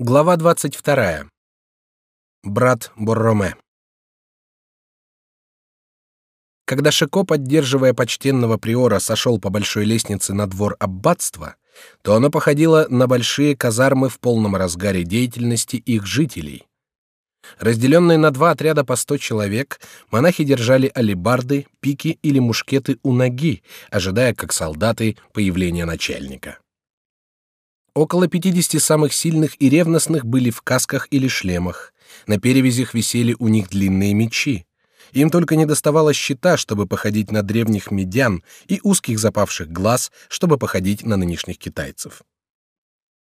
Глава двадцать вторая. Брат Борроме. Когда Шико, поддерживая почтенного приора, сошел по большой лестнице на двор аббатства, то оно походило на большие казармы в полном разгаре деятельности их жителей. Разделенные на два отряда по сто человек, монахи держали алебарды, пики или мушкеты у ноги, ожидая, как солдаты, появления начальника. Около 50 самых сильных и ревностных были в касках или шлемах. На перевязях висели у них длинные мечи. Им только не доставало щита, чтобы походить на древних медян, и узких запавших глаз, чтобы походить на нынешних китайцев.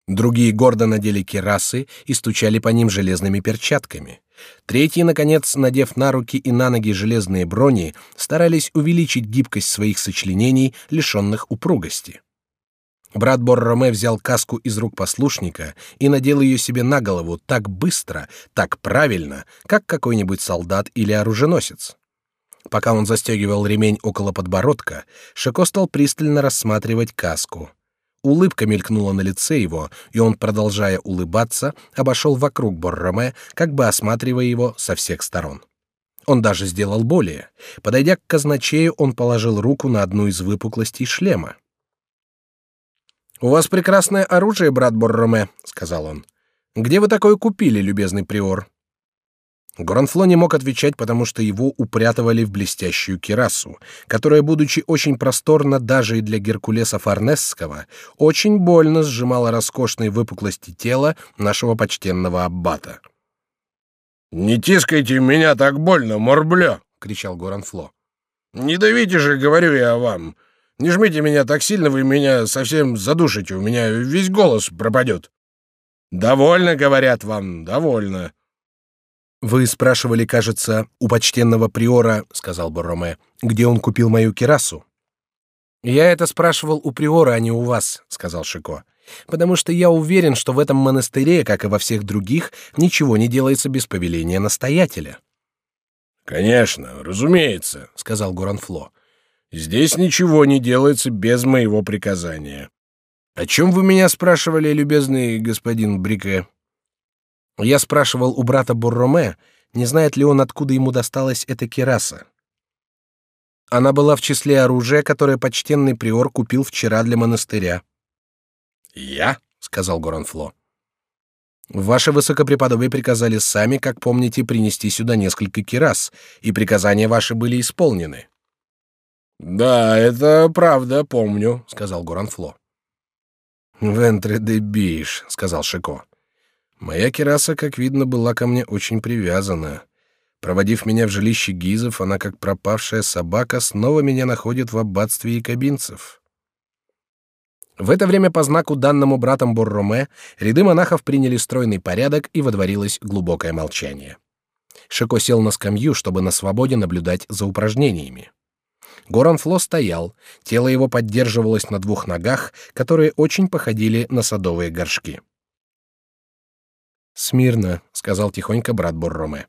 Другие гордо надели кирасы и стучали по ним железными перчатками. Третьи, наконец, надев на руки и на ноги железные брони, старались увеличить гибкость своих сочленений, лишенных упругости. Брат Борроме взял каску из рук послушника и надел ее себе на голову так быстро, так правильно, как какой-нибудь солдат или оруженосец. Пока он застегивал ремень около подбородка, Шико стал пристально рассматривать каску. Улыбка мелькнула на лице его, и он, продолжая улыбаться, обошел вокруг Борроме, как бы осматривая его со всех сторон. Он даже сделал более. Подойдя к казначею, он положил руку на одну из выпуклостей шлема. У вас прекрасное оружие, брат Борроме, сказал он. Где вы такое купили, любезный приор? Гранфло не мог отвечать, потому что его упрятывали в блестящую кирасу, которая, будучи очень просторна даже и для Геркулеса Фарнесского, очень больно сжимала роскошные выпуклости тела нашего почтенного аббата. «Не тискайте меня так больно, морблё!» — кричал Горанфло. «Не давите же, говорю я вам. Не жмите меня так сильно, вы меня совсем задушите, у меня весь голос пропадет. Довольно, говорят вам, довольно. Вы спрашивали, кажется, у почтенного приора, сказал Борроме, где он купил мою кирасу. Я это спрашивал у приора, а не у вас, сказал Шико, потому что я уверен, что в этом монастыре, как и во всех других, ничего не делается без повеления настоятеля. Конечно, разумеется, сказал Гуранфло. Здесь ничего не делается без моего приказания. О чем вы меня спрашивали, любезный господин Брике? Я спрашивал у брата Бурроме, не знает ли он, откуда ему досталась эта кираса. Она была в числе оружия, которое почтенный приор купил вчера для монастыря. Я, сказал Горанфло. Ваше высокопреподобие приказали сами, как помните, принести сюда несколько кирас, и приказания ваши были исполнены. Да, это правда, помню, сказал Горанфло. Вентре де биш, сказал Шико. Моя кираса, как видно, была ко мне очень привязана. Проводив меня в жилище Гизов, она, как пропавшая собака, снова меня находит в аббатстве якобинцев. В это время по знаку данному братом Борроме ряды монахов приняли стройный порядок и водворилось глубокое молчание. Шико сел на скамью, чтобы на свободе наблюдать за упражнениями. Горанфло стоял, тело его поддерживалось на двух ногах, которые очень походили на садовые горшки. «Смирно», — сказал тихонько брат Борроме.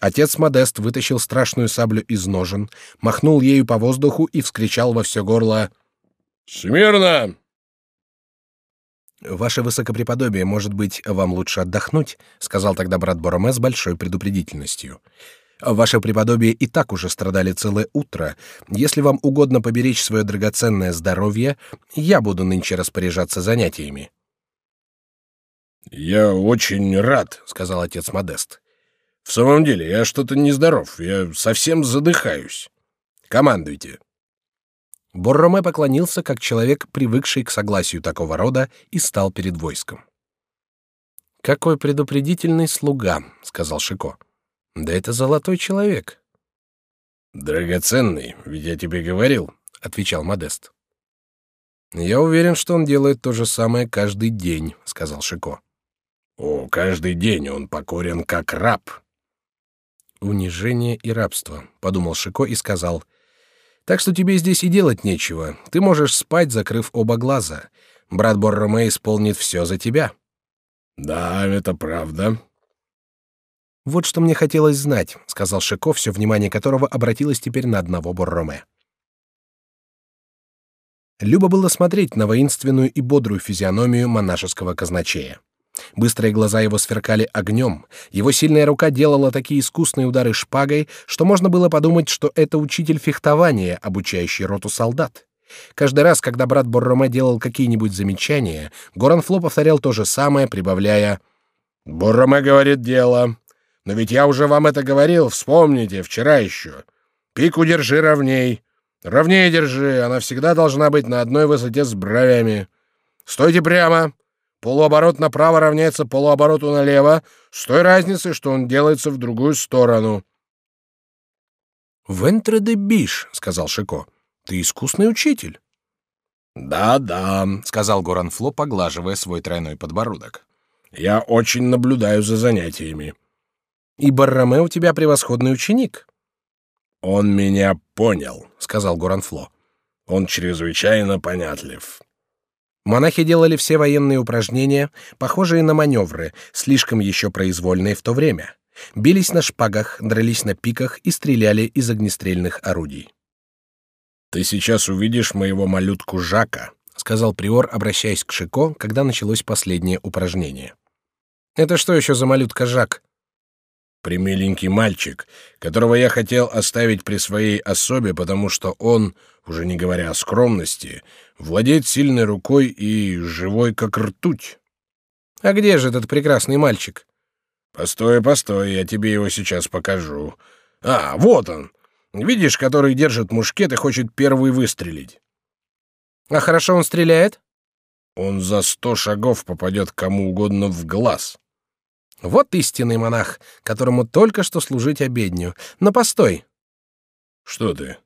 Отец Модест вытащил страшную саблю из ножен, махнул ею по воздуху и вскричал во все горло «Смирно!» «Ваше высокопреподобие, может быть, вам лучше отдохнуть?» — сказал тогда брат Борроме с большой предупредительностью. Ваше преподобие и так уже страдали целое утро. Если вам угодно поберечь свое драгоценное здоровье, я буду нынче распоряжаться занятиями. Я очень рад, сказал отец Модест. В самом деле, я что-то нездоров, я совсем задыхаюсь. Командуйте. Борроме поклонился как человек, привыкший к согласию такого рода, и стал перед войском. Какой предупредительный слуга, сказал Шико. Да это золотой человек. Драгоценный, ведь я тебе говорил, отвечал Модест. Я уверен, что он делает то же самое каждый день, сказал Шико. О, каждый день он покорен как раб. Унижение и рабство, подумал Шико и сказал: так что тебе здесь и делать нечего. Ты можешь спать, закрыв оба глаза. Брат Борроме исполнит все за тебя. Да, это правда, вот что мне хотелось знать, сказал Шиков, все внимание которого обратилось теперь на одного Борроме. Любо было смотреть на воинственную и бодрую физиономию монашеского казначея. Быстрые глаза его сверкали огнем, его сильная рука делала такие искусные удары шпагой, что можно было подумать, что это учитель фехтования, обучающий роту солдат. Каждый раз, когда брат Борроме делал какие-нибудь замечания, Горанфло повторял то же самое, прибавляя «Борроме говорит дело. Но ведь я уже вам это говорил, вспомните, вчера еще. Пику держи ровней. Ровнее держи, она всегда должна быть на одной высоте с бровями. Стойте прямо. Полуоборот направо равняется полуобороту налево, с той разницей, что он делается в другую сторону». «Вентре де биш», — сказал Шико. Ты искусный учитель. Да-да, сказал Горанфло, поглаживая свой тройной подбородок. Я очень наблюдаю за занятиями. И Барраме у тебя превосходный ученик. Он меня понял, сказал Горанфло. Он чрезвычайно понятлив. Монахи делали все военные упражнения, похожие на маневры, слишком еще произвольные в то время. Бились на шпагах, дрались на пиках и стреляли из огнестрельных орудий. Ты сейчас увидишь моего малютку Жака, сказал приор, обращаясь к Шико, когда началось последнее упражнение. Это что еще за малютка Жак? Примиленький мальчик, которого я хотел оставить при своей особе, потому что он, уже не говоря о скромности, владеет сильной рукой и живой как ртуть. А где же этот прекрасный мальчик? Постой, постой, я тебе его сейчас покажу. А, вот он. Видишь, который держит мушкет и хочет первый выстрелить. А хорошо он стреляет? Он за сто шагов попадет кому угодно в глаз. Вот истинный монах, которому только что служить обедню. Но постой. Что ты?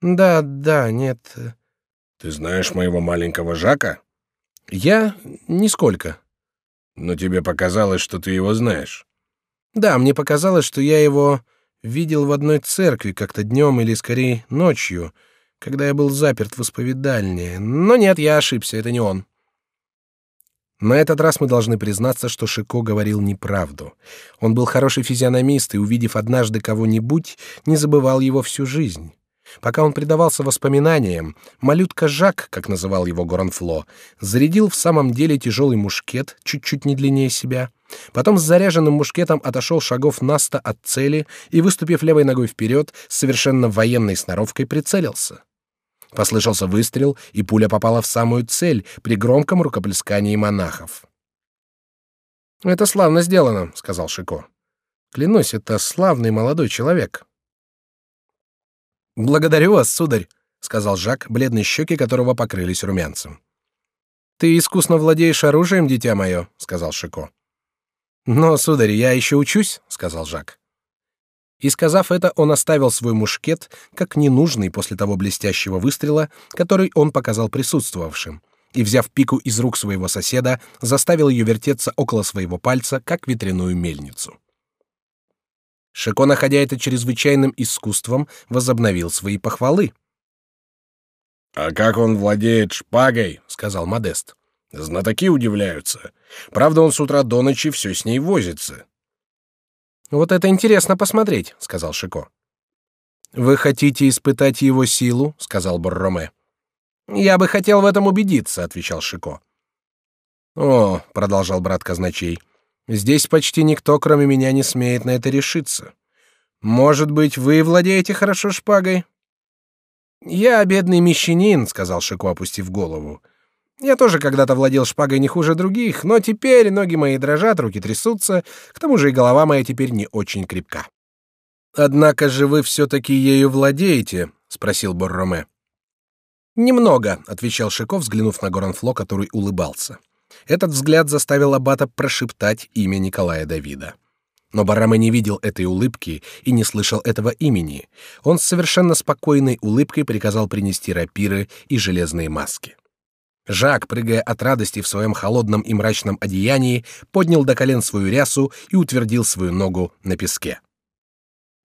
Да, да, нет. Ты знаешь моего маленького Жака? Я нисколько. Но тебе показалось, что ты его знаешь. Да, мне показалось, что я его видел в одной церкви как-то днем или скорее ночью, когда я был заперт в исповедальне. Но нет, я ошибся, это не он. На этот раз мы должны признаться, что Шико говорил неправду. Он был хороший физиономист и, увидев однажды кого-нибудь, не забывал его всю жизнь. Пока он предавался воспоминаниям, малютка Жак, как называл его Горанфло, зарядил в самом деле тяжелый мушкет, чуть-чуть не длиннее себя. Потом с заряженным мушкетом отошел шагов на сто от цели и, выступив левой ногой вперед, совершенно военной сноровкой прицелился. Послышался выстрел, и пуля попала в самую цель при громком рукоплескании монахов. «Это славно сделано», — сказал Шико. «Клянусь, это славный молодой человек». Благодарю вас, сударь, сказал Жак, бледные щеки которого покрылись румянцем. Ты искусно владеешь оружием, дитя мое, сказал Шико. Но, сударь, я еще учусь, сказал Жак. И сказав это, он оставил свой мушкет как ненужный после того блестящего выстрела, который он показал присутствовавшим, и взяв пику из рук своего соседа, заставил ее вертеться около своего пальца, как ветряную мельницу. Шико, находя это чрезвычайным искусством, возобновил свои похвалы. «А как он владеет шпагой?» — сказал Модест. «Знатоки удивляются. Правда, он с утра до ночи все с ней возится». «Вот это интересно посмотреть», — сказал Шико. «Вы хотите испытать его силу?» — сказал Борроме. «Я бы хотел в этом убедиться», — отвечал Шико. «О», — продолжал брат казначей, Здесь почти никто, кроме меня, не смеет на это решиться. Может быть, вы владеете хорошо шпагой? Я бедный мещанин, сказал Шико, опустив голову. Я тоже когда-то владел шпагой не хуже других, но теперь ноги мои дрожат, руки трясутся, к тому же и голова моя теперь не очень крепка. Однако же вы все-таки ею владеете, спросил Борроме. Немного, отвечал Шико, взглянув на Горанфло, который улыбался. Этот взгляд заставил аббата прошептать имя Николая Давида. Но Барама не видел этой улыбки и не слышал этого имени. Он с совершенно спокойной улыбкой приказал принести рапиры и железные маски. Жак, прыгая от радости в своем холодном и мрачном одеянии, поднял до колен свою рясу и утвердил свою ногу на песке.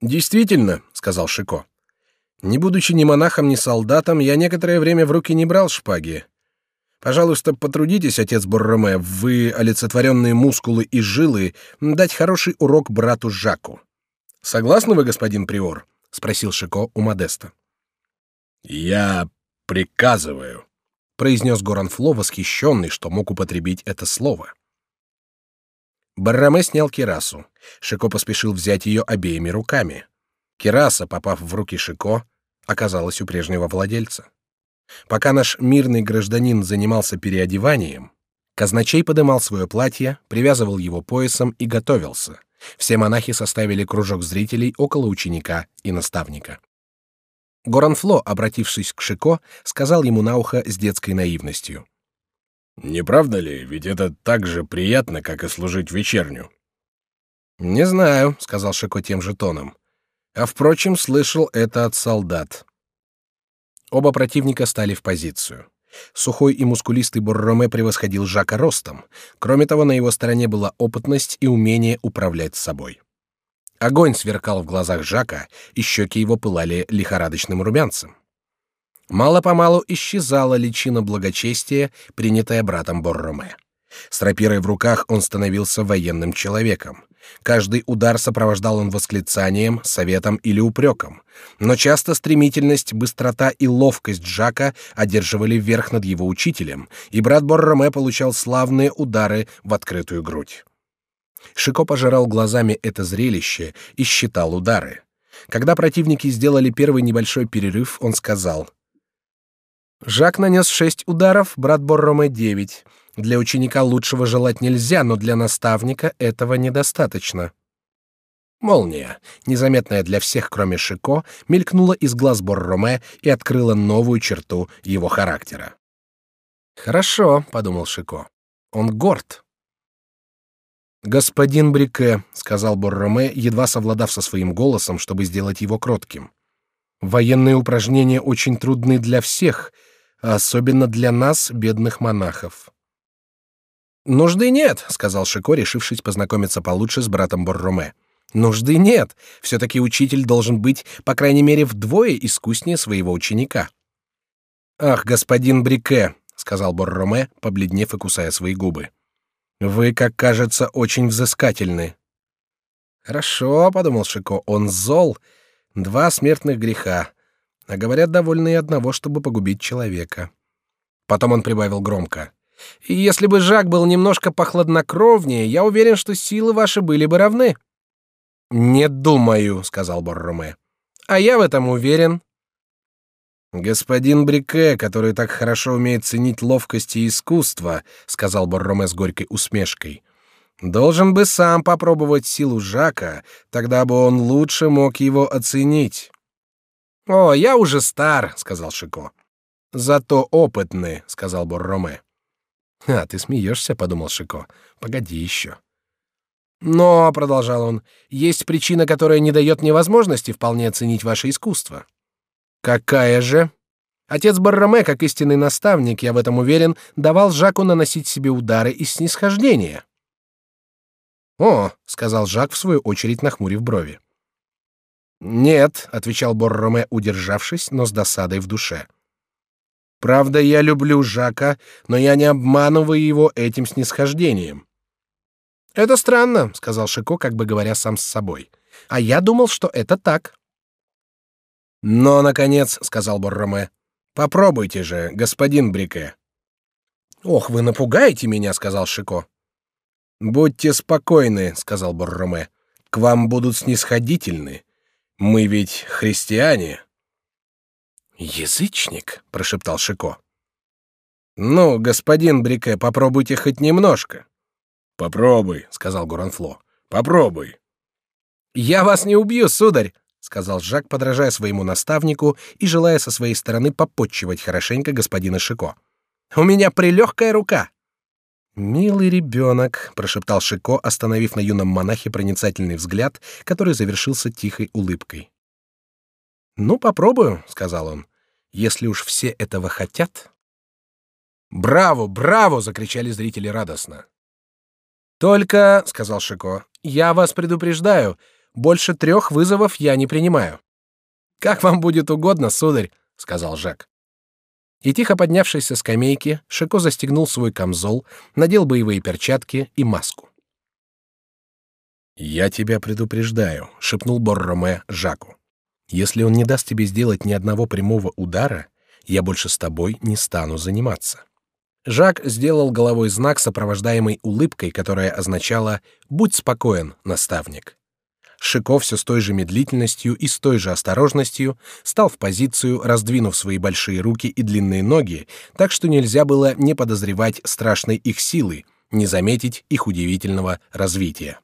«Действительно», — сказал Шико, — «не будучи ни монахом, ни солдатом, я некоторое время в руки не брал шпаги, Пожалуйста, потрудитесь, отец Борроме, вы олицетворенные мускулы и жилы, дать хороший урок брату Жаку. Согласны вы, господин приор? спросил Шико у Модеста. Я приказываю, произнес Горанфло, восхищенный, что мог употребить это слово. Барраме снял кирасу. Шико поспешил взять ее обеими руками. Кираса, попав в руки Шико, оказалась у прежнего владельца. Пока наш мирный гражданин занимался переодеванием, казначей подымал свое платье, привязывал его поясом и готовился. Все монахи составили кружок зрителей около ученика и наставника. Горанфло, обратившись к Шико, сказал ему на ухо с детской наивностью: "Не правда ли? Ведь это так же приятно, как и служить вечерню". "Не знаю", сказал Шико тем же тоном. "А впрочем, слышал это от солдат". Оба противника стали в позицию. Сухой и мускулистый Борроме превосходил Жака ростом. Кроме того, на его стороне была опытность и умение управлять собой. Огонь сверкал в глазах Жака, и щеки его пылали лихорадочным румянцем. Мало-помалу исчезала личина благочестия, принятая братом Борроме. С рапирой в руках он становился военным человеком. Каждый удар сопровождал он восклицанием, советом или упреком, но часто стремительность, быстрота и ловкость Жака одерживали верх над его учителем, и брат Борроме получал славные удары в открытую грудь. Шико пожирал глазами это зрелище и считал удары. Когда противники сделали первый небольшой перерыв, он сказал: "Жак нанес шесть ударов, брат Борроме девять. Для ученика лучшего желать нельзя, но для наставника этого недостаточно. Молния, незаметная для всех, кроме Шико, мелькнула из глаз Борроме и открыла новую черту его характера. Хорошо, подумал Шико. Он горд. Господин Брике, сказал Борроме, едва совладав со своим голосом, чтобы сделать его кротким. Военные упражнения очень трудны для всех, а особенно для нас, бедных монахов. Нужды нет, сказал Шико, решившись познакомиться получше с братом Борроме. Нужды нет. Все-таки учитель должен быть, по крайней мере, вдвое искуснее своего ученика. Ах, господин Брике, сказал Борроме, побледнев и кусая свои губы. Вы, как кажется, очень взыскательны. Хорошо, подумал Шико, он зол. Два смертных греха, а говорят, довольны и одного, чтобы погубить человека. Потом он прибавил громко: и если бы Жак был немножко похладнокровнее, я уверен, что силы ваши были бы равны. Не думаю, сказал Борроме. А я в этом уверен. Господин Брике, который так хорошо умеет ценить ловкость и искусство, сказал Борроме с горькой усмешкой, должен бы сам попробовать силу Жака, тогда бы он лучше мог его оценить. О, я уже стар, сказал Шико. Зато опытный, сказал Борроме. А ты смеешься, подумал Шико. Погоди еще. Но, продолжал он, есть причина, которая не дает мне возможности вполне оценить ваше искусство. Какая же? Отец Барраме, как истинный наставник, я в этом уверен, давал Жаку наносить себе удары из снисхождения. О, сказал Жак в свою очередь, нахмурив брови. Нет, отвечал Борроме, удержавшись, но с досадой в душе. Правда, я люблю Жака, но я не обманываю его этим снисхождением. Это странно, сказал Шико, как бы говоря сам с собой. А я думал, что это так. Но наконец, сказал Борроме, попробуйте же, господин Брике. Ох, вы напугаете меня, сказал Шико. Будьте спокойны, сказал Борроме. К вам будут снисходительны. Мы ведь христиане. Язычник, прошептал Шико. Ну, господин Брике, попробуйте хоть немножко. Попробуй, сказал Гуранфло. Попробуй. Я вас не убью, сударь, сказал Жак, подражая своему наставнику и желая со своей стороны попотчевать хорошенько господина Шико. У меня прилегкая рука. Милый ребенок, прошептал Шико, остановив на юном монахе проницательный взгляд, который завершился тихой улыбкой. Ну попробую, сказал он. Если уж все этого хотят. Браво, браво! закричали зрители радостно. Только, сказал Шико, я вас предупреждаю, больше трех вызовов я не принимаю. Как вам будет угодно, сударь, сказал Жак. И тихо поднявшись со скамейки, Шико застегнул свой камзол, надел боевые перчатки и маску. Я тебя предупреждаю, шепнул Борроме Жаку. Если он не даст тебе сделать ни одного прямого удара, я больше с тобой не стану заниматься. Жак сделал головой знак, сопровождаемый улыбкой, которая означала «Будь спокоен, наставник». Шико все с той же медлительностью и с той же осторожностью стал в позицию, раздвинув свои большие руки и длинные ноги, так что нельзя было не подозревать страшной их силы, не заметить их удивительного развития.